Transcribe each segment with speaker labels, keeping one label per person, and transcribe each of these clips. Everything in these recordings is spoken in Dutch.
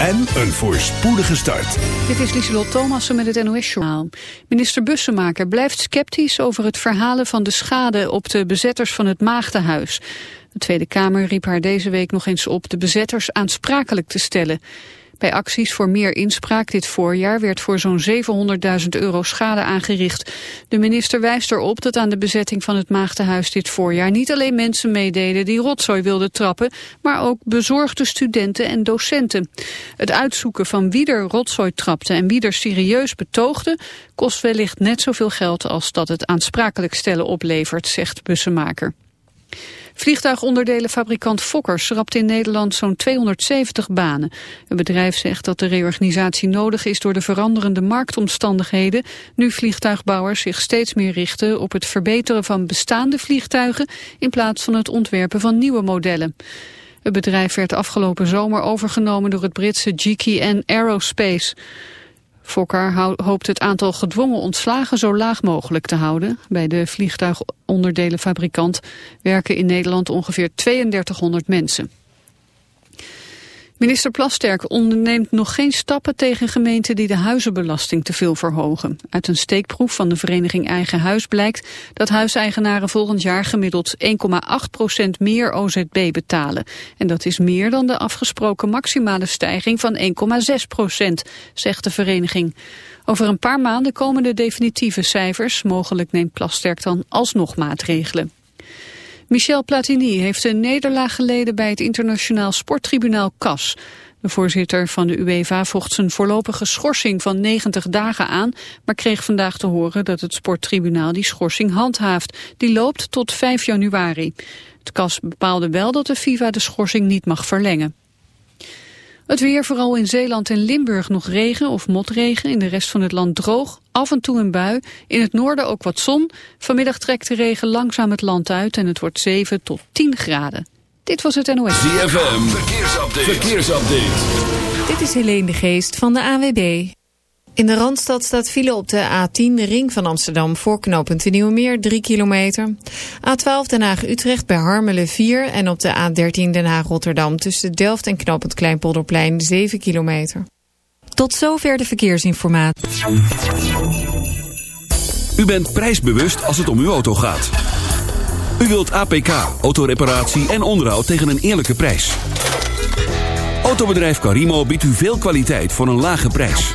Speaker 1: en een voorspoedige start.
Speaker 2: Dit is Lieselot Thomassen met het NOS-journaal. Minister Bussemaker blijft sceptisch over het verhalen van de schade op de bezetters van het Maagdenhuis. De Tweede Kamer riep haar deze week nog eens op de bezetters aansprakelijk te stellen. Bij acties voor meer inspraak dit voorjaar werd voor zo'n 700.000 euro schade aangericht. De minister wijst erop dat aan de bezetting van het Maagdenhuis dit voorjaar niet alleen mensen meededen die rotzooi wilden trappen, maar ook bezorgde studenten en docenten. Het uitzoeken van wie er rotzooi trapte en wie er serieus betoogde kost wellicht net zoveel geld als dat het aansprakelijk stellen oplevert, zegt Bussemaker. Vliegtuigonderdelenfabrikant Fokker schrapt in Nederland zo'n 270 banen. Het bedrijf zegt dat de reorganisatie nodig is door de veranderende marktomstandigheden, nu vliegtuigbouwers zich steeds meer richten op het verbeteren van bestaande vliegtuigen in plaats van het ontwerpen van nieuwe modellen. Het bedrijf werd afgelopen zomer overgenomen door het Britse GKN Aerospace. Fokker hoopt het aantal gedwongen ontslagen zo laag mogelijk te houden. Bij de vliegtuigonderdelenfabrikant werken in Nederland ongeveer 3200 mensen. Minister Plasterk onderneemt nog geen stappen tegen gemeenten die de huizenbelasting te veel verhogen. Uit een steekproef van de vereniging Eigen Huis blijkt dat huiseigenaren volgend jaar gemiddeld 1,8% meer OZB betalen. En dat is meer dan de afgesproken maximale stijging van 1,6% zegt de vereniging. Over een paar maanden komen de definitieve cijfers. Mogelijk neemt Plasterk dan alsnog maatregelen. Michel Platini heeft een nederlaag geleden bij het internationaal sporttribunaal CAS. De voorzitter van de UEFA vocht zijn voorlopige schorsing van 90 dagen aan, maar kreeg vandaag te horen dat het sporttribunaal die schorsing handhaaft. Die loopt tot 5 januari. Het CAS bepaalde wel dat de FIFA de schorsing niet mag verlengen. Het weer, vooral in Zeeland en Limburg nog regen of motregen. In de rest van het land droog, af en toe een bui. In het noorden ook wat zon. Vanmiddag trekt de regen langzaam het land uit en het wordt 7 tot 10 graden. Dit was het NOS.
Speaker 1: ZFM, verkeersupdate. verkeersupdate.
Speaker 3: Dit is Helene de Geest van de AWB. In de Randstad staat file op de A10, de ring van Amsterdam... voor knooppunt de Nieuwemeer, 3 kilometer. A12 Den Haag-Utrecht bij Harmelen 4... en op de A13 Den Haag-Rotterdam... tussen Delft en knooppunt Kleinpolderplein 7 kilometer. Tot zover de verkeersinformatie.
Speaker 4: U bent prijsbewust als het om uw auto gaat. U wilt APK, autoreparatie en onderhoud tegen een eerlijke prijs. Autobedrijf Carimo biedt u veel kwaliteit voor een lage prijs.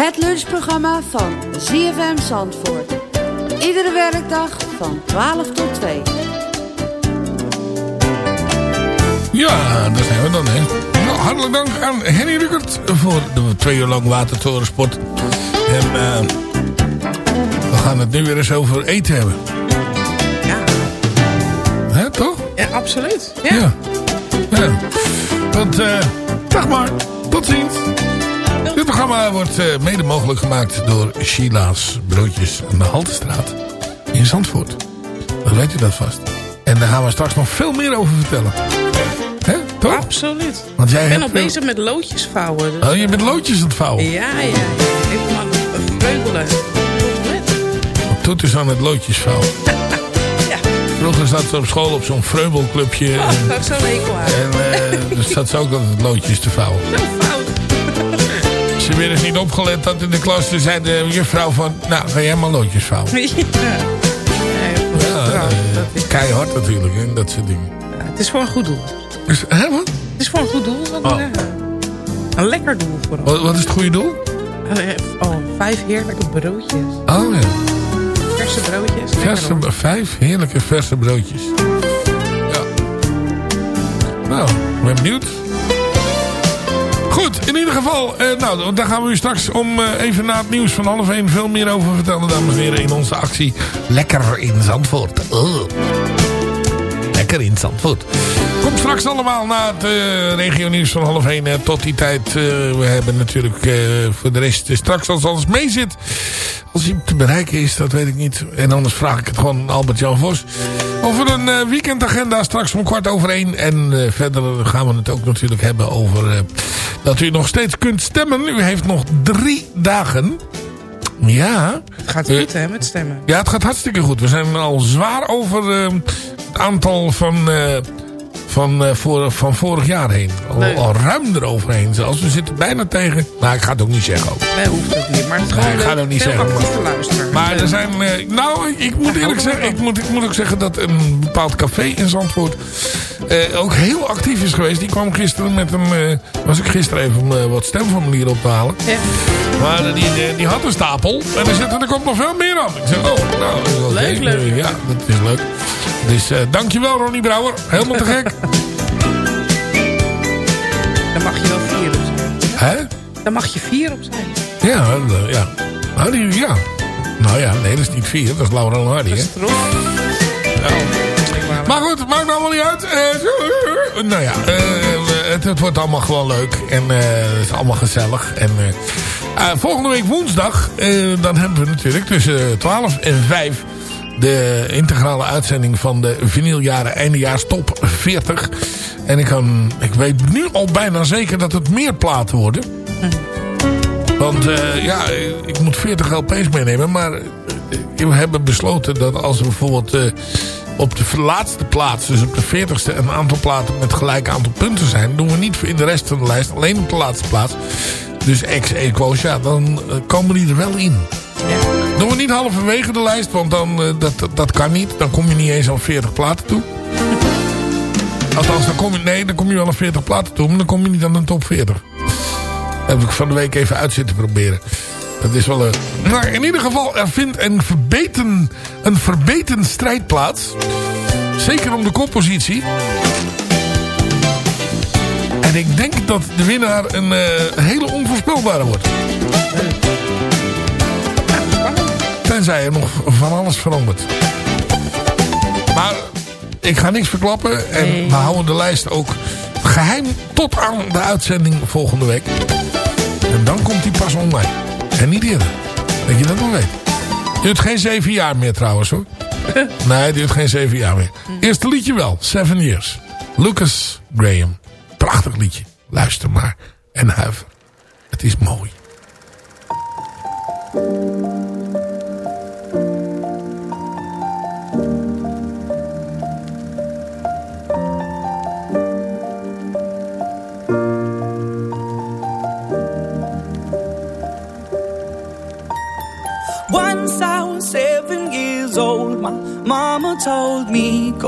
Speaker 5: Het lunchprogramma van ZFM Zandvoort. Iedere werkdag van 12 tot 2.
Speaker 6: Ja, daar zijn we dan, hè. Ja. hartelijk dank aan Henny Rukert voor de twee uur lang watertorensport. En eh, we gaan het nu weer eens over eten hebben.
Speaker 7: Ja,
Speaker 6: Hè, toch?
Speaker 7: ja absoluut. Ja.
Speaker 6: Ja. ja. Want, eh, dag maar. Tot ziens. Programma wordt eh, mede mogelijk gemaakt door Sheila's Broodjes aan de Haltestraat in Zandvoort. Dan weet u dat vast. En daar gaan we straks nog veel meer over vertellen. Hè, toch?
Speaker 7: Absoluut.
Speaker 6: Want jij
Speaker 7: Ik ben al
Speaker 6: veel-
Speaker 7: bezig met loodjes vouwen. dus-
Speaker 6: Oh, je bent loodjes aan het vouwen.
Speaker 7: Ja, ja, ja. Helemaal vreugelen.
Speaker 6: Wat doet is aan het loodjes vouwen. Vroeger zat ze op school op zo'n vreubelclubje.
Speaker 7: Oh,
Speaker 6: En,
Speaker 7: dat is zo'n hekel aan.
Speaker 6: en eh, dus zat ze ook altijd loodjes te vouwen.
Speaker 7: Zo
Speaker 6: eens niet opgelet dat in de klas toen zei de juffrouw van... Nou, ga jij maar loodjes vouwen.
Speaker 7: Ja. Ja,
Speaker 6: Ja,
Speaker 7: trouw,
Speaker 6: eh,
Speaker 7: dat is-
Speaker 6: keihard natuurlijk, hè, dat soort dingen.
Speaker 7: ja, het is voor een goed doel.
Speaker 6: Dus, hè, wat?
Speaker 7: Het is voor een goed doel,
Speaker 6: Oh.
Speaker 7: ik zeggen. Een lekker doel vooral.
Speaker 6: wat? Wat is het goede doel?
Speaker 7: Oh, vijf heerlijke broodjes.
Speaker 6: Oh ja,
Speaker 7: Verse broodjes.
Speaker 6: Verse, vijf heerlijke verse broodjes. Ja. Nou, ik ben benieuwd. Goed, in ieder geval, eh, nou, daar gaan we u straks om eh, even na het nieuws van half één veel meer over vertellen, dames en heren, in onze actie Lekker in Zandvoort. Oh. Lekker in Zandvoort. Komt straks allemaal na het eh regio nieuws van half één. eh, tot die tijd, eh, we hebben natuurlijk voor de rest straks als alles mee zit. Als hij te bereiken is, dat weet ik niet. En anders vraag ik het gewoon Albert-Jan Vos. Over een weekendagenda straks om kwart over één. En verder gaan we het ook natuurlijk hebben over... dat u nog steeds kunt stemmen. U heeft nog drie dagen. Ja.
Speaker 7: Het gaat
Speaker 6: Eh,
Speaker 7: goed, hè, met stemmen.
Speaker 6: Ja, het gaat hartstikke goed. We zijn al zwaar over eh, het aantal van, eh, van, eh, voor, van vorig jaar heen. Al,
Speaker 7: Nee.
Speaker 6: al ruim eroverheen zelfs. We zitten bijna tegen... Nou, ik ga het ook niet zeggen ook.
Speaker 7: Nee, hoeft ook niet. Maar het is
Speaker 6: Nee,
Speaker 7: gewoon
Speaker 6: ik ga het ook niet zeggen, maar-. Maar er zijn... eh, nou, ik moet eerlijk zeggen... Ik moet, ik moet ook zeggen dat een bepaald café in Zandvoort... eh, ook heel actief is geweest. Die kwam gisteren met een... was ik gisteren even om wat stemformulieren op te halen.
Speaker 7: Ja.
Speaker 6: Maar die, die had een stapel. En er, zit, er komt nog veel meer aan. Ik zeg, oh, nou,
Speaker 7: Leuk, leuk.
Speaker 6: Ja, dat is leuk. Dus eh, dankjewel Ronnie Brouwer. Helemaal te gek.
Speaker 7: Dan mag je wel vier op zijn.
Speaker 6: Hè?
Speaker 7: Dan mag je vier op zijn.
Speaker 6: Ja, eh, ja. Nou, die, ja. Nou ja, nee, dat is niet vier. Dat is Laura Hardy,
Speaker 7: Dat
Speaker 6: hè?
Speaker 7: is erop.
Speaker 6: Maar goed, maakt nou allemaal niet uit. Eh, nou ja, het, het wordt allemaal gewoon leuk. En het is allemaal gezellig. En volgende week woensdag, dan hebben we natuurlijk tussen 12 en 5 de integrale uitzending van de vinyljaren eindejaars top 40. En ik, kan, ik weet nu al bijna zeker dat het meer platen worden. Want eh, ja, ik moet 40 LP's meenemen. Maar eh, we hebben besloten dat als we bijvoorbeeld eh, op de laatste plaats, dus op de 40ste, een aantal platen met gelijk aantal punten zijn, doen we niet in de rest van de lijst, alleen op de laatste plaats. Dus ex equo's, ja, dan komen die er wel in. Doen we niet halverwege de lijst, want dan, eh, dat, dat, dat kan niet. Dan kom je niet eens aan 40 platen toe. Althans, dan kom je, nee, dan kom je wel aan 40 platen toe, maar dan kom je niet aan de top 40. Dat heb ik van de week even uit zitten proberen. Dat is wel een... Maar in ieder geval, er vindt een verbeten, een verbeten strijd plaats. Zeker om de koppositie. En ik denk dat de winnaar een eh, hele onvoorspelbare wordt. Tenzij er nog van alles verandert. Maar ik ga niks verklappen. En
Speaker 7: Nee.
Speaker 6: we houden de lijst ook geheim tot aan de uitzending volgende week. En dan komt die pas online. En niet eerder. Dat je dat nog weet. Duurt geen zeven jaar meer trouwens hoor. Nee, duurt geen zeven jaar meer. Eerste liedje wel. Seven Years. Lucas Graham. Prachtig liedje. Luister maar. En huiver. Het is mooi.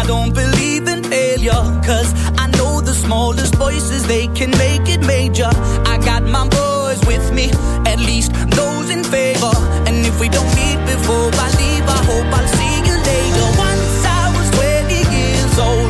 Speaker 8: I don't believe in failure. Cause I know the smallest voices, they can make it major. I got my boys with me, at least those in favor. And if we don't meet before I leave, I hope I'll see you later. Once I was 20 years old,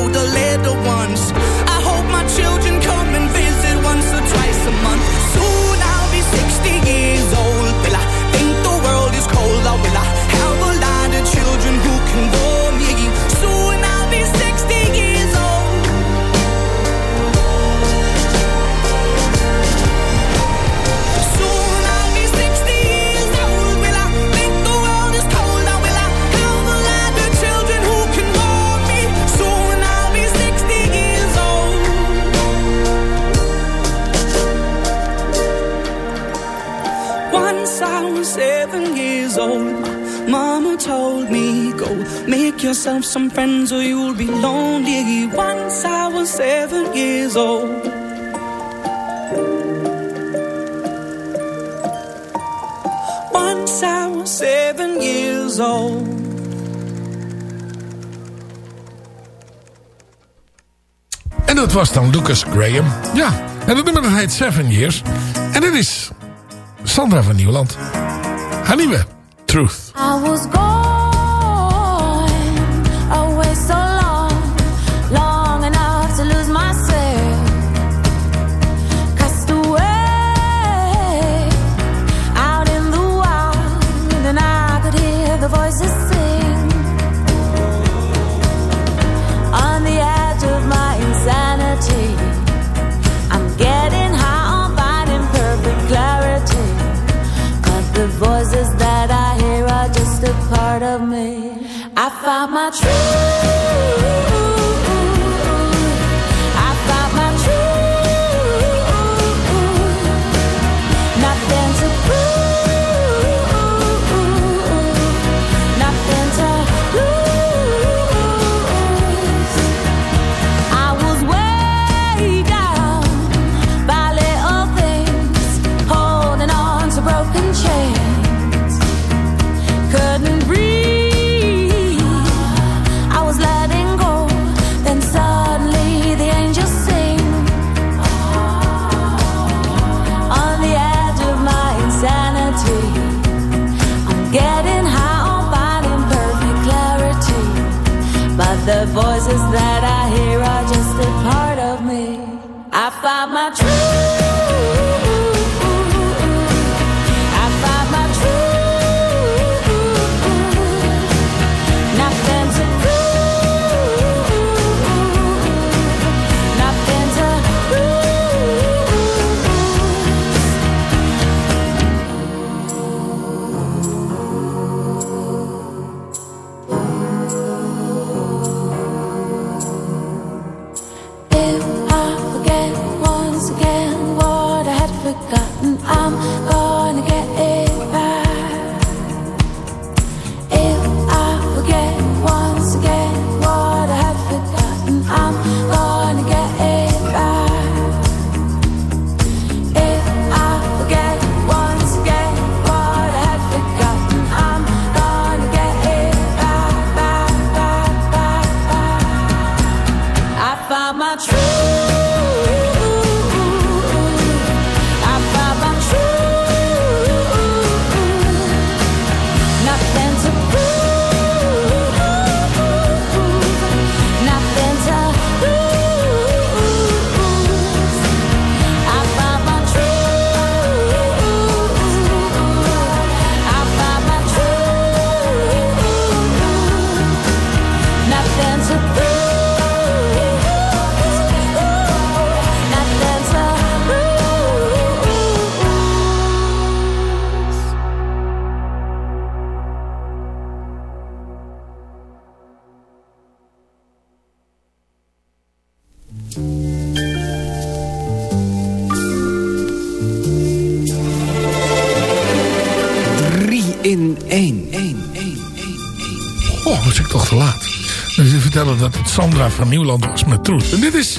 Speaker 8: make yourself some friends or you'll be lonely. Once I was seven years old. Once I was seven years old.
Speaker 6: En dat was dan Lucas Graham. Ja, en dat nummer dat heet Seven Years. En dit is Sandra van Nieuwland. Haar nieuwe Truth.
Speaker 9: I was gone
Speaker 10: Sandra van Nieuwland was met Troes. En dit is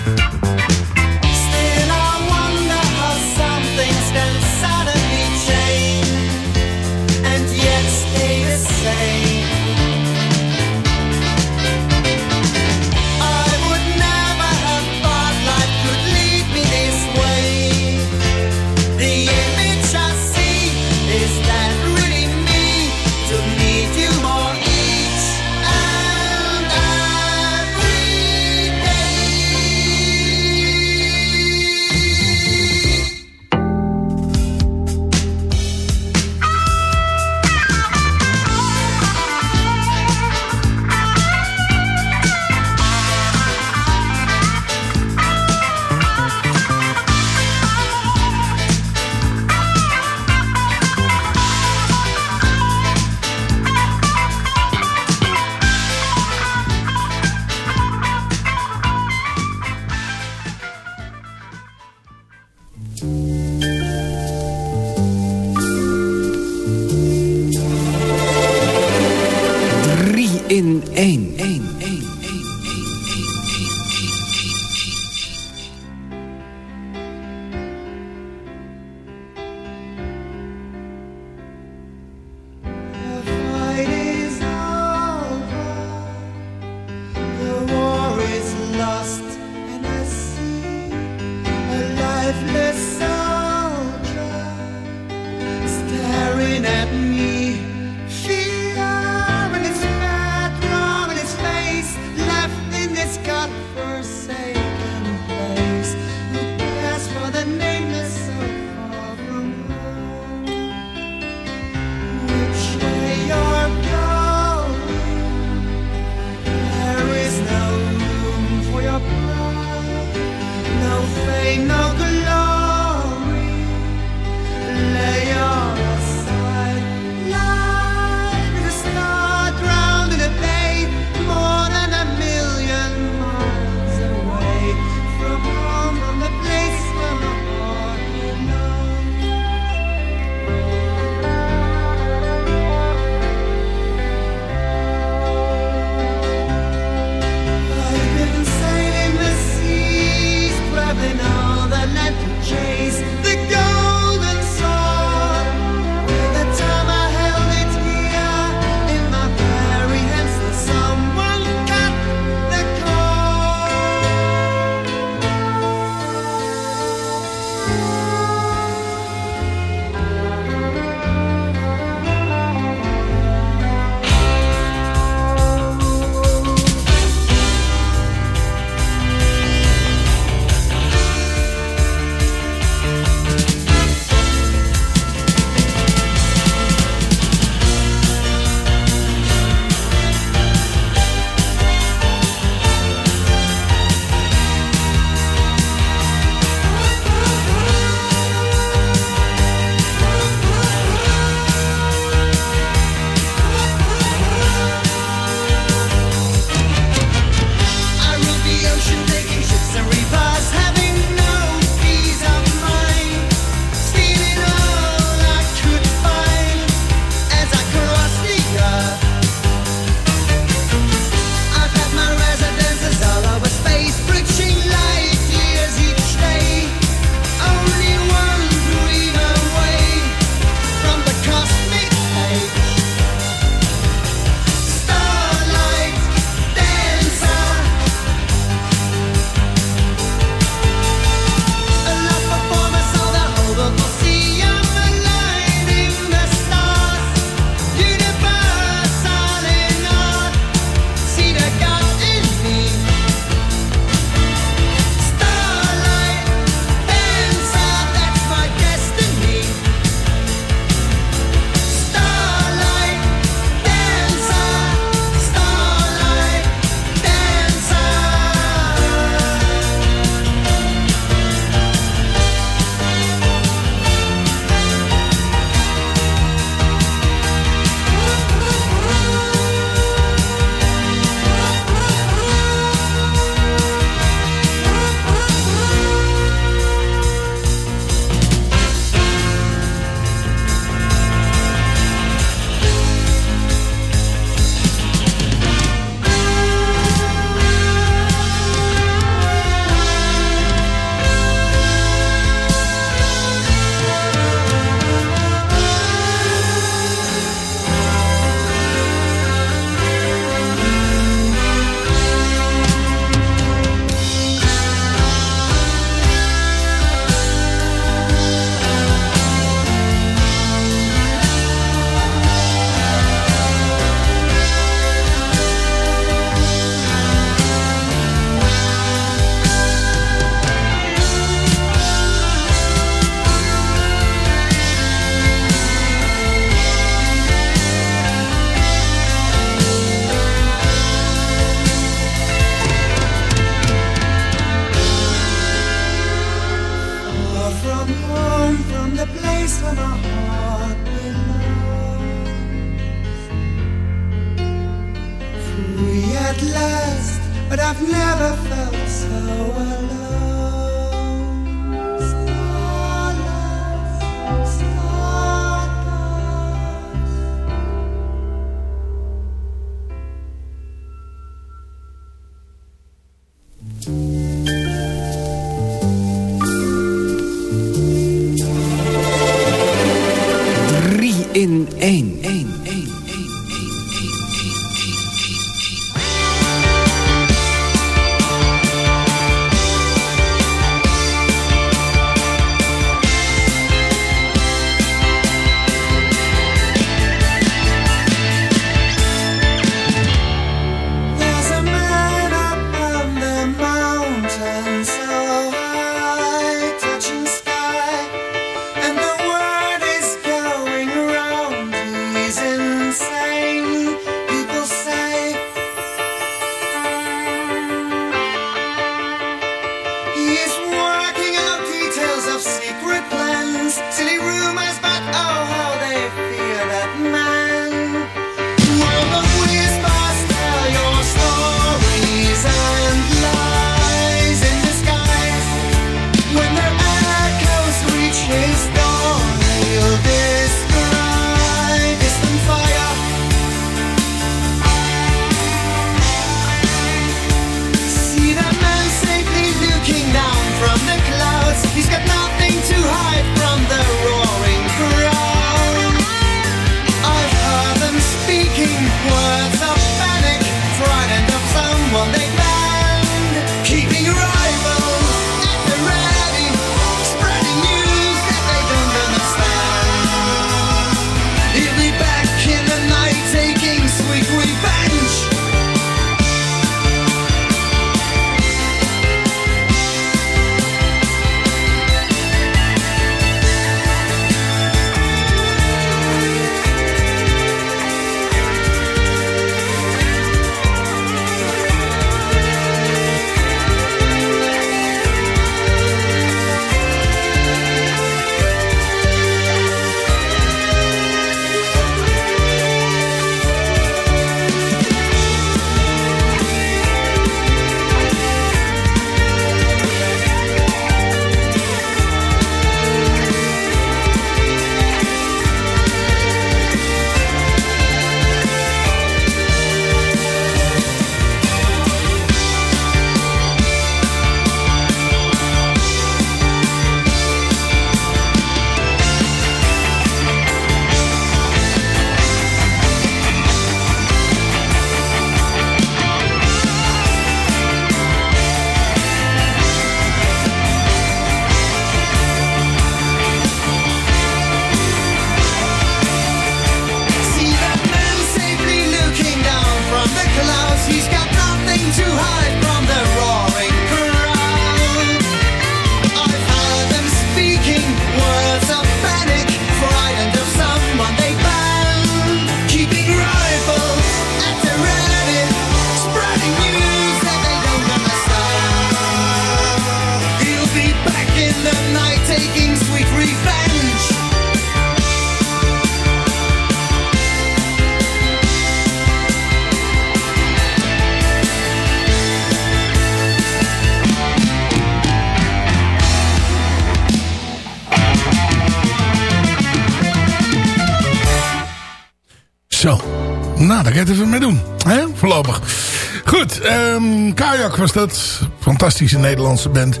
Speaker 10: Kajak
Speaker 11: was
Speaker 6: dat. Fantastische Nederlandse band.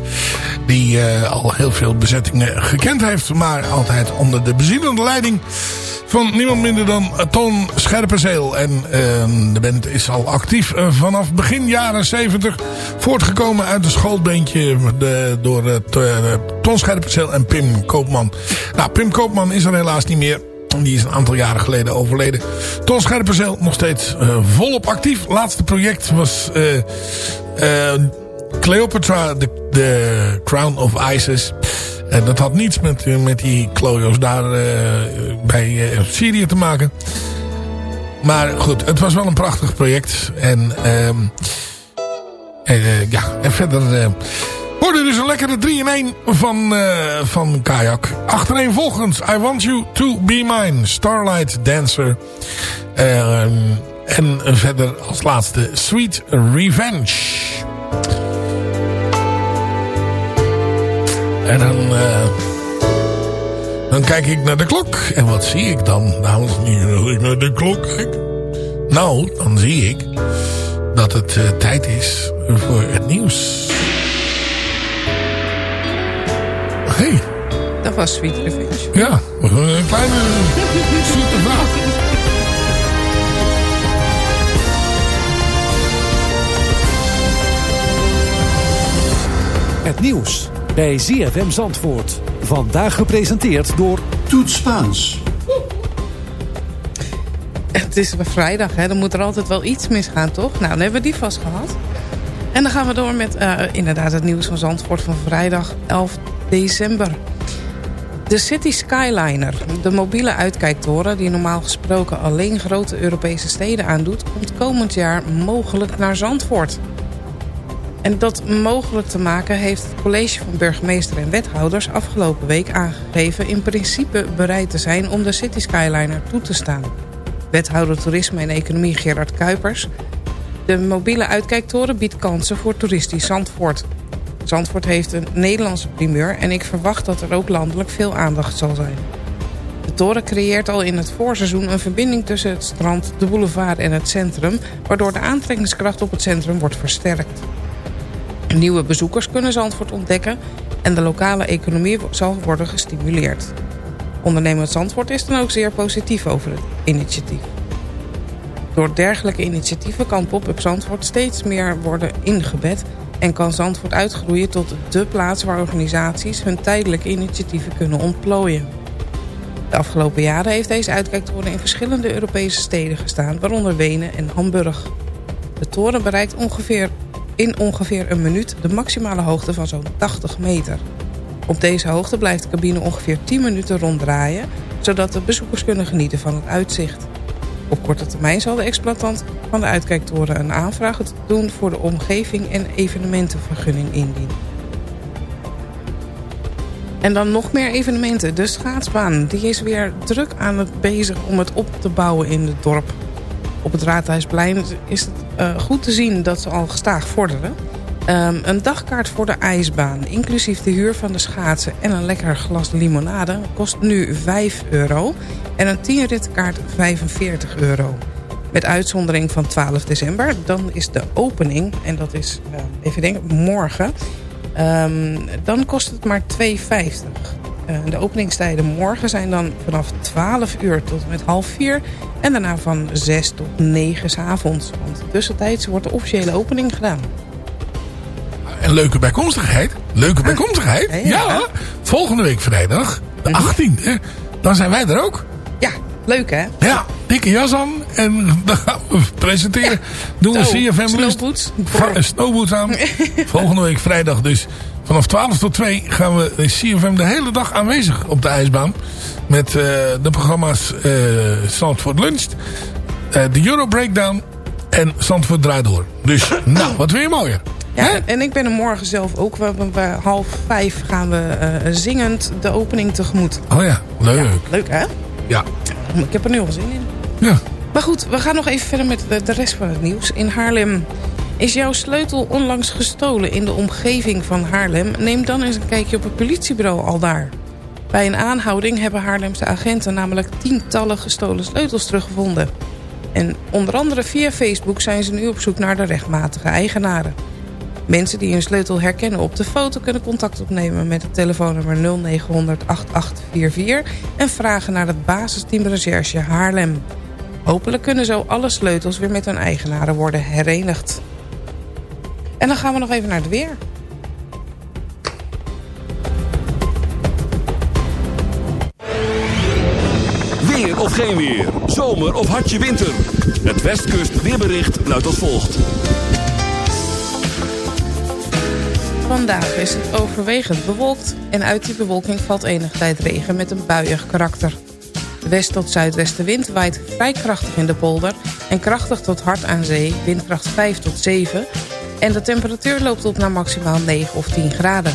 Speaker 6: Die eh, al heel veel bezettingen gekend heeft. Maar altijd onder de bezielende leiding van niemand minder dan Ton Scherpenzeel. En ehm, de band is al actief eh, vanaf begin jaren 70. Voortgekomen uit een schoolbeentje door eh, Ton Scherpenzeel en Pim Koopman. Nou, Pim Koopman is er helaas niet meer. Die is een aantal jaren geleden overleden. Ton Scherpenzeel nog steeds eh, volop actief. Laatste project was eh, eh, Cleopatra, de Crown of Isis. En dat had niets met, met die klojo's daar bij Syrië te maken. Maar goed, het was wel een prachtig project. En, ehm, eh, ja, en verder... eh, Hoorde dus een lekkere 3 in 1 van, eh van Kayak. Achtereenvolgens I Want You To Be Mine. Starlight Dancer. Ehm, en verder als laatste Sweet Revenge. En dan... eh, dan kijk ik naar de klok. En wat zie ik dan, heren, als ik naar de klok kijk? Nou, dan zie ik dat het eh, tijd is voor het nieuws. Hey,
Speaker 7: Dat was Sweet Revenge.
Speaker 6: ja, een kleine zoete vraag.
Speaker 12: Het nieuws bij ZFM Zandvoort. Vandaag gepresenteerd door
Speaker 13: Toet Spaans.
Speaker 7: Het is vrijdag, hè? dan moet er altijd wel iets misgaan, toch? Nou, dan hebben we die vast gehad. En dan gaan we door met eh, inderdaad het nieuws van Zandvoort van vrijdag 11 december. De City Skyliner, de mobiele uitkijktoren... die normaal gesproken alleen grote Europese steden aandoet... komt komend jaar mogelijk naar Zandvoort. En dat mogelijk te maken heeft het college van burgemeester en wethouders... afgelopen week aangegeven in principe bereid te zijn... om de City Skyliner toe te staan. Wethouder Toerisme en Economie Gerard Kuipers... De mobiele uitkijktoren biedt kansen voor toeristisch Zandvoort. Zandvoort heeft een Nederlandse primeur... en ik verwacht dat er ook landelijk veel aandacht zal zijn. De toren creëert al in het voorseizoen een verbinding tussen het strand, de boulevard en het centrum... waardoor de aantrekkingskracht op het centrum wordt versterkt. Nieuwe bezoekers kunnen Zandvoort ontdekken... en de lokale economie zal worden gestimuleerd. Ondernemend Zandvoort is dan ook zeer positief over het initiatief. Door dergelijke initiatieven kan Pop-up Zandvoort steeds meer worden ingebed... en kan Zandvoort uitgroeien tot dé plaats waar organisaties hun tijdelijke initiatieven kunnen ontplooien. De afgelopen jaren heeft deze uitkijktoren in verschillende Europese steden gestaan... waaronder Wenen en Hamburg. De toren bereikt ongeveer, in ongeveer een minuut de maximale hoogte van zo'n 80 meter. Op deze hoogte blijft de cabine ongeveer 10 minuten ronddraaien... zodat de bezoekers kunnen genieten van het uitzicht. Op korte termijn zal de exploitant van de uitkijktoren een aanvraag doen voor de omgeving en evenementenvergunning indienen. En dan nog meer evenementen. De schaatsbaan die is weer druk aan het bezig om het op te bouwen in het dorp. Op het Raadhuisplein is het eh, goed te zien dat ze al gestaag vorderen. Ehm, een dagkaart voor de ijsbaan, inclusief de huur van de schaatsen en een lekker glas limonade, kost nu 5 euro. En een 10 ritkaart 45 euro. Met uitzondering van 12 december, dan is de opening, en dat is, eh, even denken, morgen. Ehm, dan kost het maar 2,50. Eh, de openingstijden morgen zijn dan vanaf 12 uur tot met half 4. En daarna van 6 tot 9 's avonds. Want tussentijds wordt de officiële opening gedaan.
Speaker 6: Een leuke bijkomstigheid. Leuke bijkomstigheid.
Speaker 7: Ja,
Speaker 6: Ja,
Speaker 7: ja.
Speaker 6: volgende week vrijdag, de 18e. Dan zijn wij er ook.
Speaker 7: Ja, leuk hè?
Speaker 6: Ja, dikke jas aan. En dan gaan we presenteren. Doen we CFM
Speaker 7: snowboots.
Speaker 6: Snowboots aan. Volgende week vrijdag dus. Vanaf 12 tot 2 gaan we CFM de hele dag aanwezig op de ijsbaan. Met eh, de programma's eh Zandvoort Lunch. eh, de Euro Breakdown. En Zandvoort Draait Door. Dus, nou, wat wil je mooier?
Speaker 7: Ja, en- ik ben er morgen zelf ook. We, we- we- half vijf gaan we eh, zingend de opening tegemoet.
Speaker 6: Oh ja, leuk.
Speaker 7: Leuk hè?
Speaker 6: Ja.
Speaker 7: Ik heb er nu al zin in.
Speaker 6: Ja.
Speaker 7: Maar goed, we gaan nog even verder met de, de rest van het nieuws. In Haarlem is jouw sleutel onlangs gestolen in de omgeving van Haarlem. Neem dan eens een kijkje op het politiebureau al daar. Bij een aanhouding hebben Haarlemse agenten namelijk tientallen gestolen sleutels teruggevonden. En onder andere via Facebook zijn ze nu op zoek naar de rechtmatige eigenaren. Mensen die hun sleutel herkennen op de foto kunnen contact opnemen met het telefoonnummer 0900 8844 en vragen naar het basisteam recherche Haarlem. Hopelijk kunnen zo alle sleutels weer met hun eigenaren worden herenigd. En dan gaan we nog even naar het weer.
Speaker 4: Weer of geen weer. Zomer of hartje winter. Het Westkust weerbericht luidt als volgt.
Speaker 7: Vandaag is het overwegend bewolkt en uit die bewolking valt enige tijd regen met een buiig karakter. De west- tot zuidwestenwind waait vrij krachtig in de polder en krachtig tot hard aan zee, windkracht 5 tot 7. En de temperatuur loopt op naar maximaal 9 of 10 graden.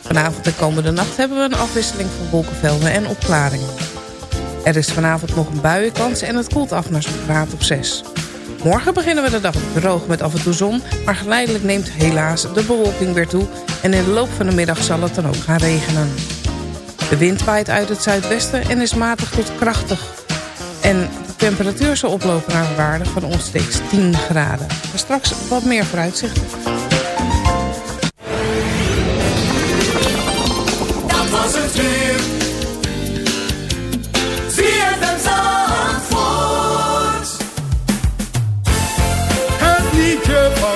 Speaker 7: Vanavond en komende nacht hebben we een afwisseling van wolkenvelden en opklaringen. Er is vanavond nog een buienkans en het koelt af naar zo'n graad of 6. Morgen beginnen we de dag droog met af en toe zon... maar geleidelijk neemt helaas de bewolking weer toe... en in de loop van de middag zal het dan ook gaan regenen. De wind waait uit het zuidwesten en is matig tot krachtig. En de temperatuur zal oplopen naar een waarde van onsteeds 10 graden. Maar straks wat meer vooruitzicht.
Speaker 14: Dat was het weer.
Speaker 6: Liedje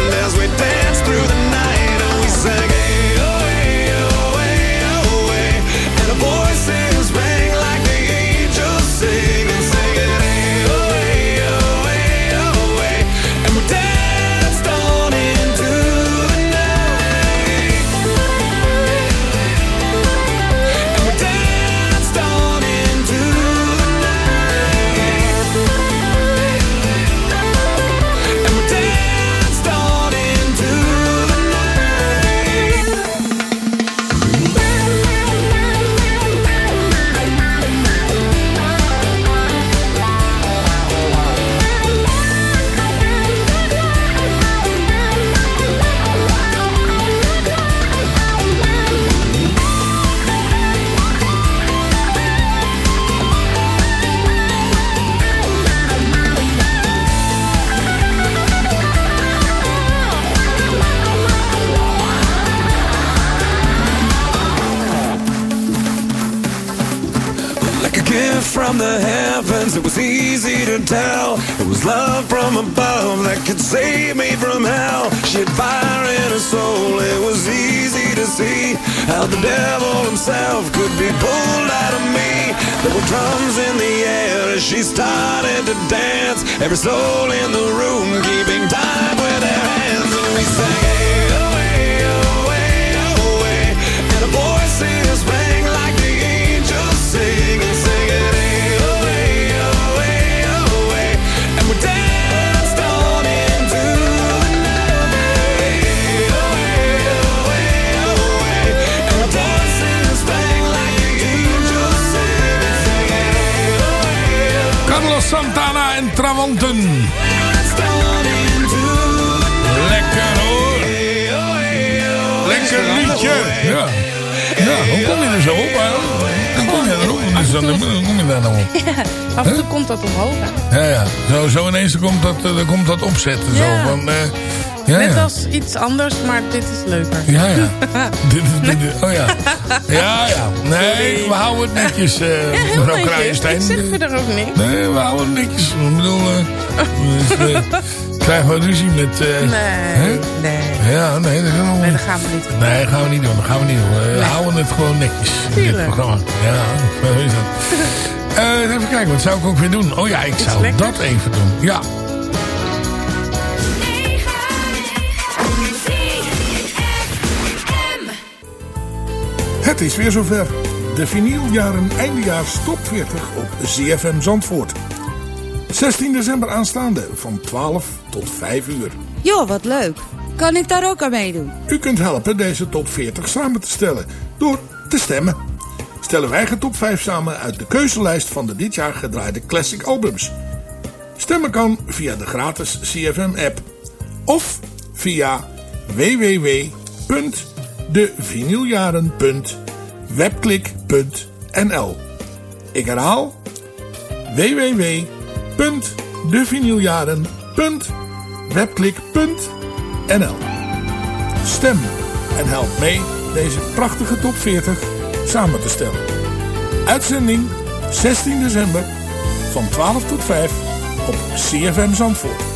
Speaker 13: Every soul in the room
Speaker 6: Dus dan, hoe kom je daar nou op?
Speaker 7: Af en toe komt dat omhoog. hè.
Speaker 6: Ja, ja. Zo, zo ineens komt dat, dan komt dat opzetten. Zo
Speaker 7: Ja.
Speaker 6: van, eh, ja,
Speaker 7: Net
Speaker 6: ja.
Speaker 7: als iets anders, maar dit is leuker.
Speaker 6: Ja, ja. dit is, dit is- oh ja. Ja, ja. Nee, we houden het netjes, eh
Speaker 7: Ja, heel
Speaker 6: mevrouw
Speaker 7: netjes. Ik zeg verder ook niks.
Speaker 6: Nee, we houden het netjes. Ik bedoel, eh, Krijgen we ruzie met... Eh,
Speaker 7: nee, nee.
Speaker 6: Ja, nee, dat.
Speaker 7: Nee, dat gaan we niet doen.
Speaker 6: Nee, dat gaan we niet doen. Dat gaan we niet doen. We houden het gewoon netjes. Tuurlijk. Dit programma. Ja, dat is dat. Eh, even kijken, wat zou ik ook weer doen? Oh ja, ik zou dat even doen. Ja.
Speaker 15: Het is weer zover. De vinyljaren eindejaars top 40 op ZFM Zandvoort. 16 december aanstaande van 12 tot 5 uur.
Speaker 5: Joh, wat leuk. Kan ik daar ook aan meedoen?
Speaker 15: U kunt helpen deze top 40 samen te stellen door te stemmen. Stellen wij de top 5 samen uit de keuzelijst van de dit jaar gedraaide classic albums. Stemmen kan via de gratis CFM-app of via www.devinyljaren.webklik.nl Ik herhaal www NL Stem en help mee deze prachtige top 40 samen te stellen. Uitzending 16 december van 12 tot 5 op CFM Zandvoort.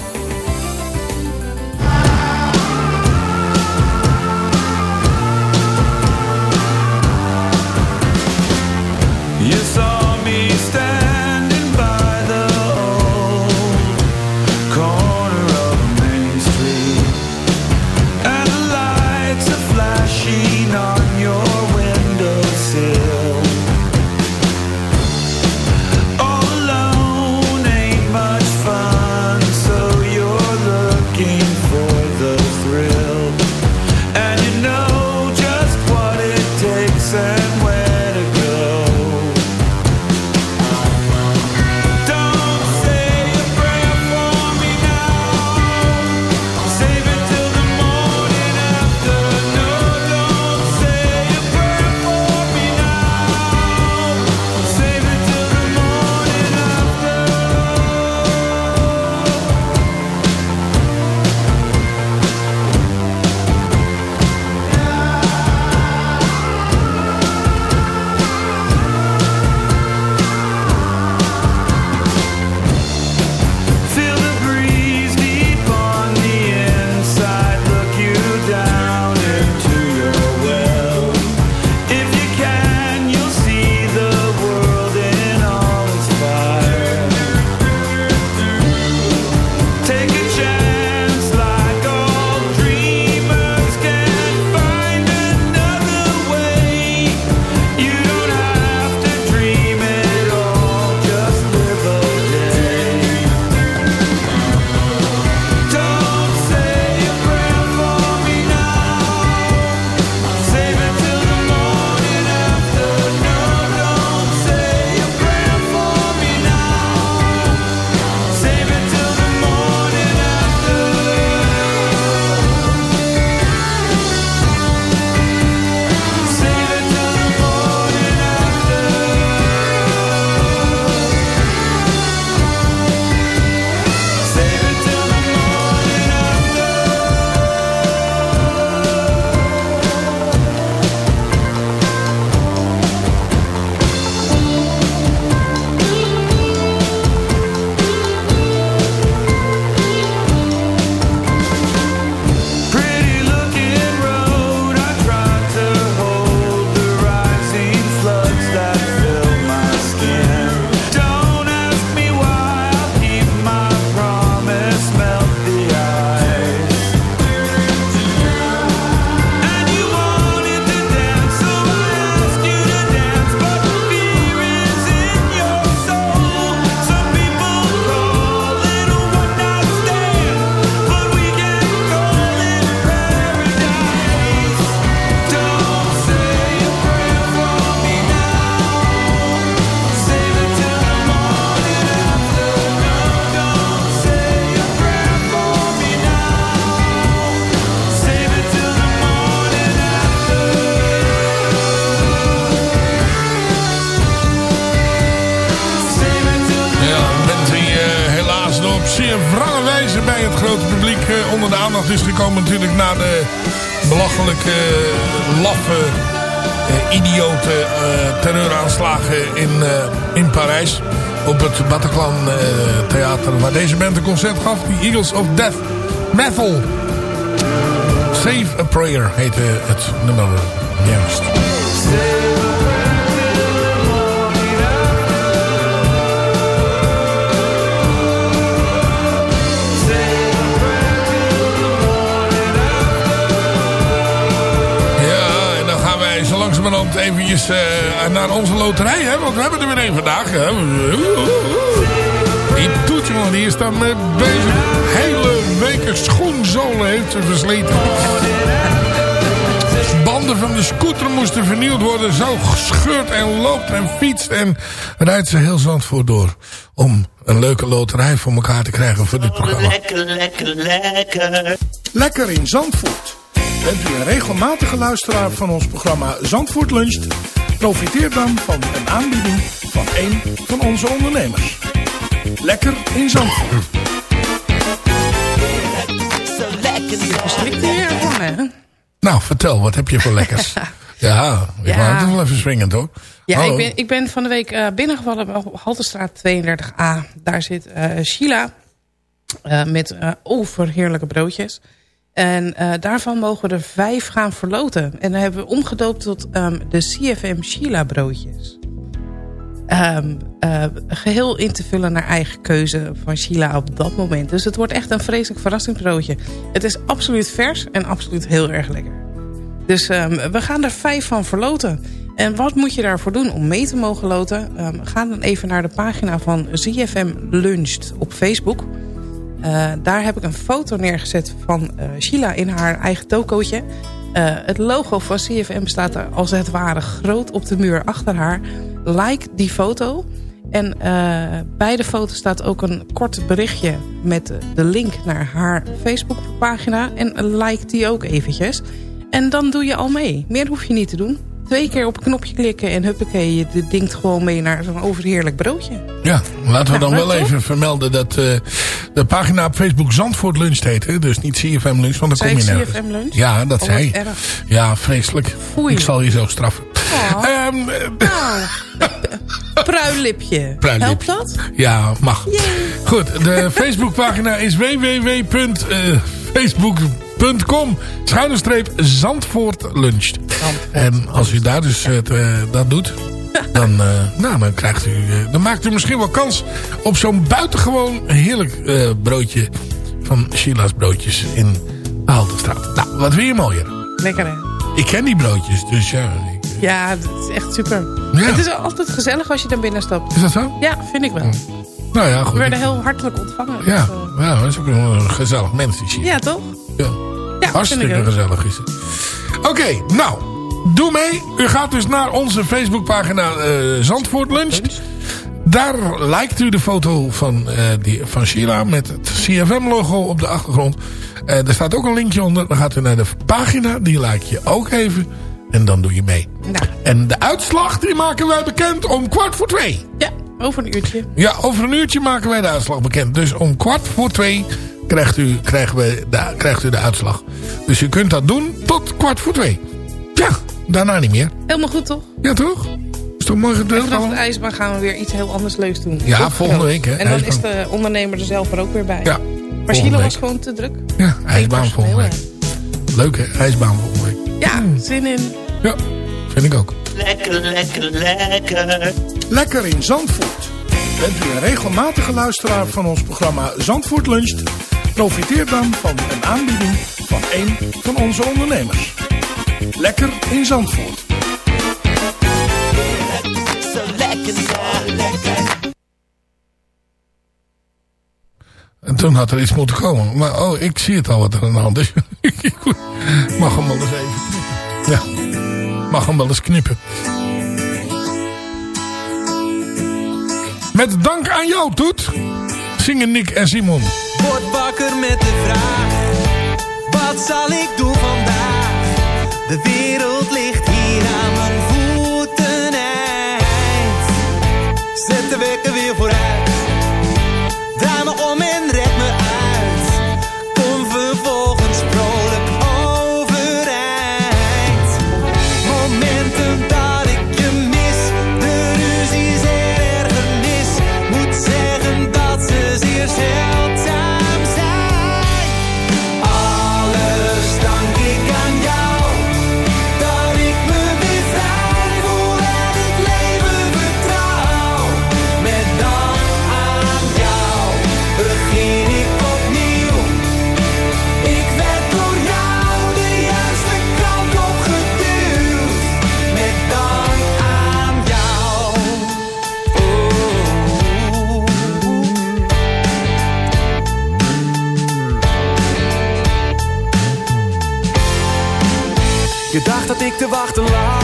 Speaker 15: concert gaf. Die Eagles of Death Metal. Save a Prayer heette het nummer. wij zo
Speaker 6: langzamerhand eventjes eh, naar onze loterij. Hè? Want we hebben er weer één vandaag. Hè? Die toetje, man, die is dan eh, bezig. Hele weken schoenzolen heeft ze versleten. Banden van de scooter moesten vernieuwd worden. Zo scheurt en loopt en fietst en rijdt ze heel Zandvoort door. Om een leuke loterij voor elkaar te krijgen voor dit programma.
Speaker 14: Lekker, lekker, lekker.
Speaker 16: Lekker in Zandvoort. Bent u een regelmatige luisteraar van ons programma Zandvoort Luncht? Profiteer dan van een aanbieding van een van onze ondernemers. Lekker in Zandvoort.
Speaker 7: Strikt?
Speaker 6: Nou, vertel, wat heb je voor lekkers? ja, ik
Speaker 7: Ja.
Speaker 6: het is wel even swingend hoor.
Speaker 7: Ja,
Speaker 6: Hallo.
Speaker 7: ik ben, ik ben van de week eh, binnengevallen op Halterstraat 32a. Daar zit eh, Sheila eh, met overheerlijke broodjes. En daarvan mogen we er vijf gaan verloten. En dan hebben we omgedoopt tot ehm, de CFM Sheila broodjes. Ehm, eh, geheel in te vullen naar eigen keuze van Sheila op dat moment. Dus het wordt echt een vreselijk verrassingsbroodje. Het is absoluut vers en absoluut heel erg lekker. Dus ehm, we gaan er vijf van verloten. En wat moet je daarvoor doen om mee te mogen loten? Ehm, ga dan even naar de pagina van ZFM Luncht op Facebook. Eh, daar heb ik een foto neergezet van eh, Sheila in haar eigen tokootje. Eh, het logo van CFM staat er als het ware groot op de muur achter haar. Like die foto. En eh, bij de foto staat ook een kort berichtje met de link naar haar Facebookpagina. En like die ook eventjes. En dan doe je al mee. Meer hoef je niet te doen. Twee keer op een knopje klikken en huppakee, je dingt gewoon mee naar zo'n overheerlijk broodje.
Speaker 6: Ja, laten we dan
Speaker 7: Ja,
Speaker 6: wel even vermelden dat eh, de pagina op Facebook Zandvoort Lunch heet. Hè? Dus niet CFM Lunch, want dan kom je nergens.
Speaker 7: CFM Lunch?
Speaker 6: Ja, dat
Speaker 7: Oh,
Speaker 6: zei
Speaker 7: erg.
Speaker 6: Ja, vreselijk. Ik zal je zo straffen.
Speaker 7: Oh.
Speaker 6: Eh,
Speaker 7: Pruillipje.
Speaker 6: Pruillipje.
Speaker 7: Helpt dat?
Speaker 6: ja, mag. Goed, de Facebookpagina is www.facebook.com schuine streep Zandvoort. En als u daar dus het, eh, dat doet, dan, eh, nou, dan, krijgt u, eh, dan maakt u misschien wel kans op zo'n buitengewoon heerlijk eh, broodje van Sheila's broodjes in de Haltestraat. Nou, wat wil je mooier?
Speaker 7: Lekker hè?
Speaker 6: Ik ken die broodjes, dus ja. ik-
Speaker 7: Ja, het is echt super.
Speaker 6: Ja.
Speaker 7: Het is altijd gezellig als je daar binnen stapt.
Speaker 6: Is dat zo?
Speaker 7: Ja, vind ik wel.
Speaker 6: Nou ja,
Speaker 7: We
Speaker 6: goed.
Speaker 7: werden heel hartelijk ontvangen.
Speaker 6: Ja,
Speaker 7: Dus,
Speaker 6: ja, dat is ook een gezellig mens,
Speaker 7: ja toch?
Speaker 6: Ja.
Speaker 7: Ja,
Speaker 6: Hartstikke
Speaker 7: vind ik ook.
Speaker 6: gezellig is het. Oké, nou, doe mee. U gaat dus naar onze Facebookpagina eh Zandvoort Lunch. Daar lijkt u de foto van, eh, die, van Sheila met het CFM-logo op de achtergrond. Eh, er staat ook een linkje onder. Dan gaat u naar de pagina. Die like je ook even. En dan doe je mee.
Speaker 7: Nou,
Speaker 6: En de uitslag die maken wij bekend om kwart voor twee.
Speaker 7: ja, over een uurtje.
Speaker 6: Ja, over een uurtje maken wij de uitslag bekend. Dus om kwart voor twee krijgt u, krijgen we de, krijgt u de uitslag. Dus u kunt dat doen tot kwart voor twee. Daarna niet meer.
Speaker 7: Helemaal goed toch?
Speaker 6: Ja, toch? Is toch mooi
Speaker 7: En
Speaker 6: gedeeld
Speaker 7: vanaf de ijsbaan gaan we weer iets heel anders leuks doen.
Speaker 6: Ja,
Speaker 7: Toch?
Speaker 6: volgende week, hè,
Speaker 7: En dan
Speaker 6: ijsbaan.
Speaker 7: is de ondernemer er zelf er ook weer bij.
Speaker 6: Ja,
Speaker 7: maar was gewoon te druk.
Speaker 6: Ja, ijsbaan volgende week. Leuk hè, ijsbaan volgende week.
Speaker 7: Ja, zin in.
Speaker 6: Ja, vind ik ook.
Speaker 14: Lekker, lekker, lekker.
Speaker 16: Lekker in Zandvoort. Bent u een regelmatige luisteraar van ons programma Zandvoort Luncht? Profiteer dan van een aanbieding van een van onze ondernemers. Lekker in Zandvoort.
Speaker 14: Zo lekker, ja, lekker.
Speaker 6: En toen had er iets moeten komen. Maar oh, ik zie het al wat er aan de hand is. ik mag hem wel eens even knippen. Ja, mag hem wel eens knippen. Met dank aan jou, Toet. Zingen Nick en Simon.
Speaker 15: Word wakker met de vraag: wat zal ik doen vandaag? De wereld ligt hier aan mijn voeten. Zet de wekker weer vooruit. Te wachten lag,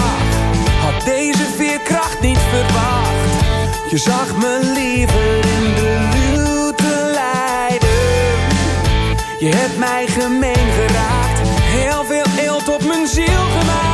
Speaker 15: had deze veerkracht niet verwacht. Je zag me liever in de luwte lijden. Je hebt mij gemeen geraakt, heel veel eelt op mijn ziel gemaakt.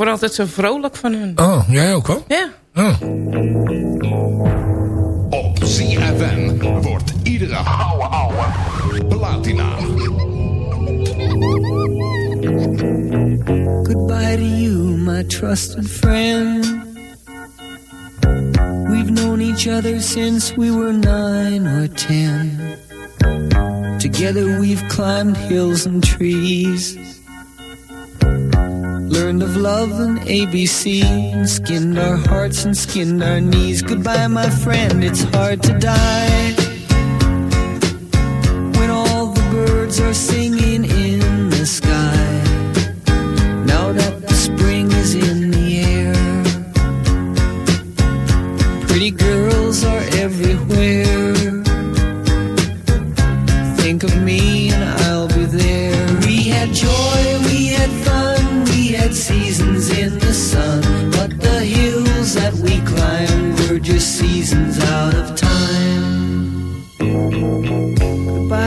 Speaker 7: Word altijd zo vrolijk van hun.
Speaker 6: Oh, jij ook al?
Speaker 7: Ja.
Speaker 6: Oh.
Speaker 17: Op ZFM wordt iedere ouwe ouwe platina.
Speaker 18: Goodbye to you, my trusted friend. We've known each other since we were nine or ten. Together we've climbed hills and trees. Learned of love and ABC. And skinned our hearts and skinned our knees. Goodbye, my friend, it's hard to die. When all the birds are singing in the sky. Now that the spring is in the air, pretty girls are everywhere.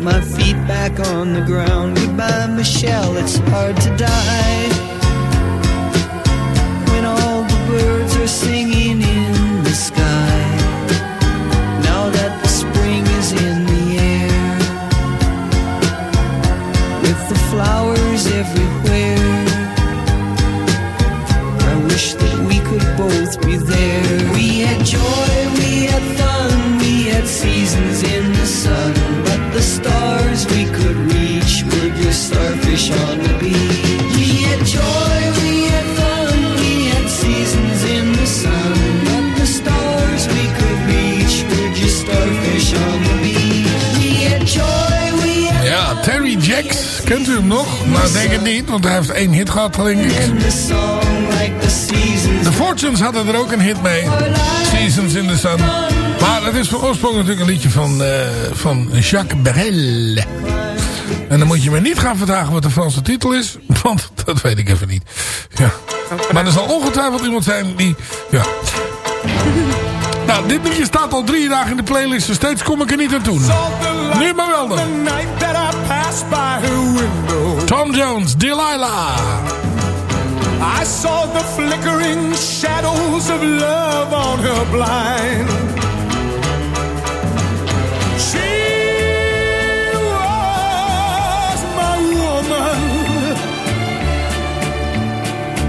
Speaker 18: my feet back on the ground. Goodbye, Michelle, it's hard to die.
Speaker 6: Kent u hem nog? Nou, denk het niet, want hij heeft één hit gehad, denk ik.
Speaker 18: the
Speaker 6: Fortunes hadden er ook een hit mee. Seasons in the Sun. Maar het is van oorsprong natuurlijk een liedje van, eh, van Jacques Brel. En dan moet je me niet gaan vragen wat de Franse titel is. Want dat weet ik even niet. Ja. Maar er zal ongetwijfeld iemand zijn die... Ja. Nou, dit liedje staat al drie dagen in de playlist. Dus steeds kom ik er niet aan toe. Nu maar wel dan. Tom Jones, Delilah.
Speaker 15: I saw the flickering shadows of love on her blind. She was my woman.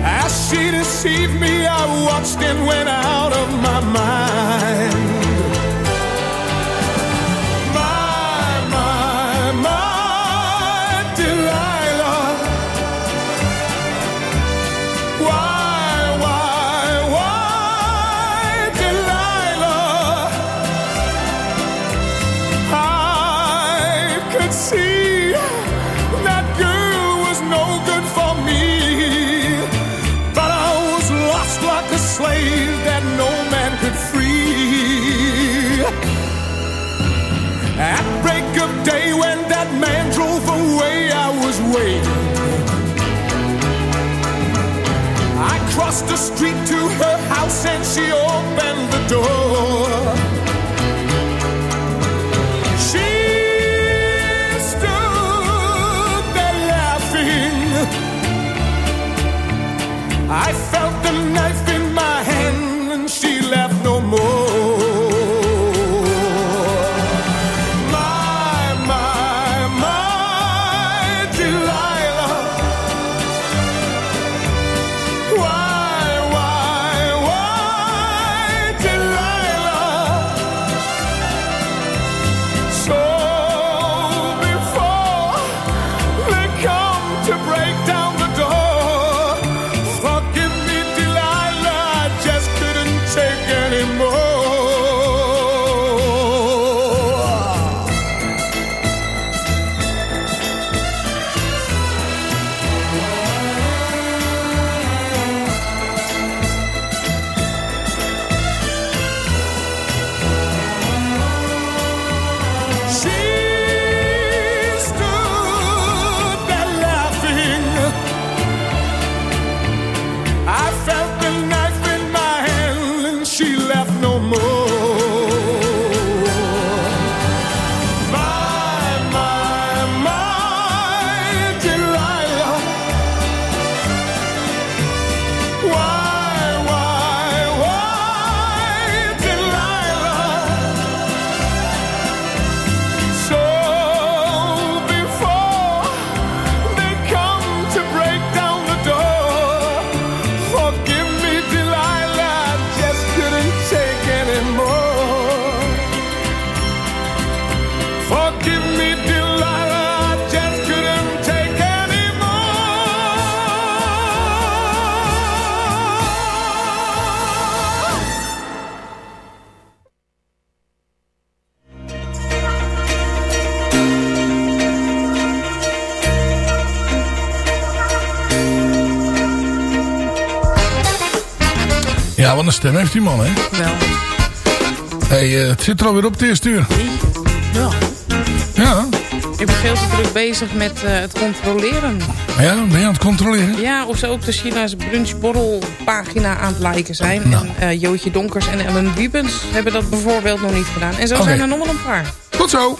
Speaker 15: As she deceived me, I watched and went out I crossed the street to her house and she opened the door. She stood there laughing. I felt
Speaker 6: Stem heeft die man, hè?
Speaker 7: Wel.
Speaker 6: Hey, eh, het zit er alweer op het eerste uur.
Speaker 7: Ja.
Speaker 6: Ja.
Speaker 7: Ik ben veel te druk bezig met eh, het controleren.
Speaker 6: Ja, ben je aan het controleren?
Speaker 7: Ja, of ze ook de China's brunchborrelpagina aan het liken zijn.
Speaker 6: Nou.
Speaker 7: En eh, Jootje Donkers en Ellen Wiebens hebben dat bijvoorbeeld nog niet gedaan. En zo zijn er nog wel een paar.
Speaker 6: Tot zo.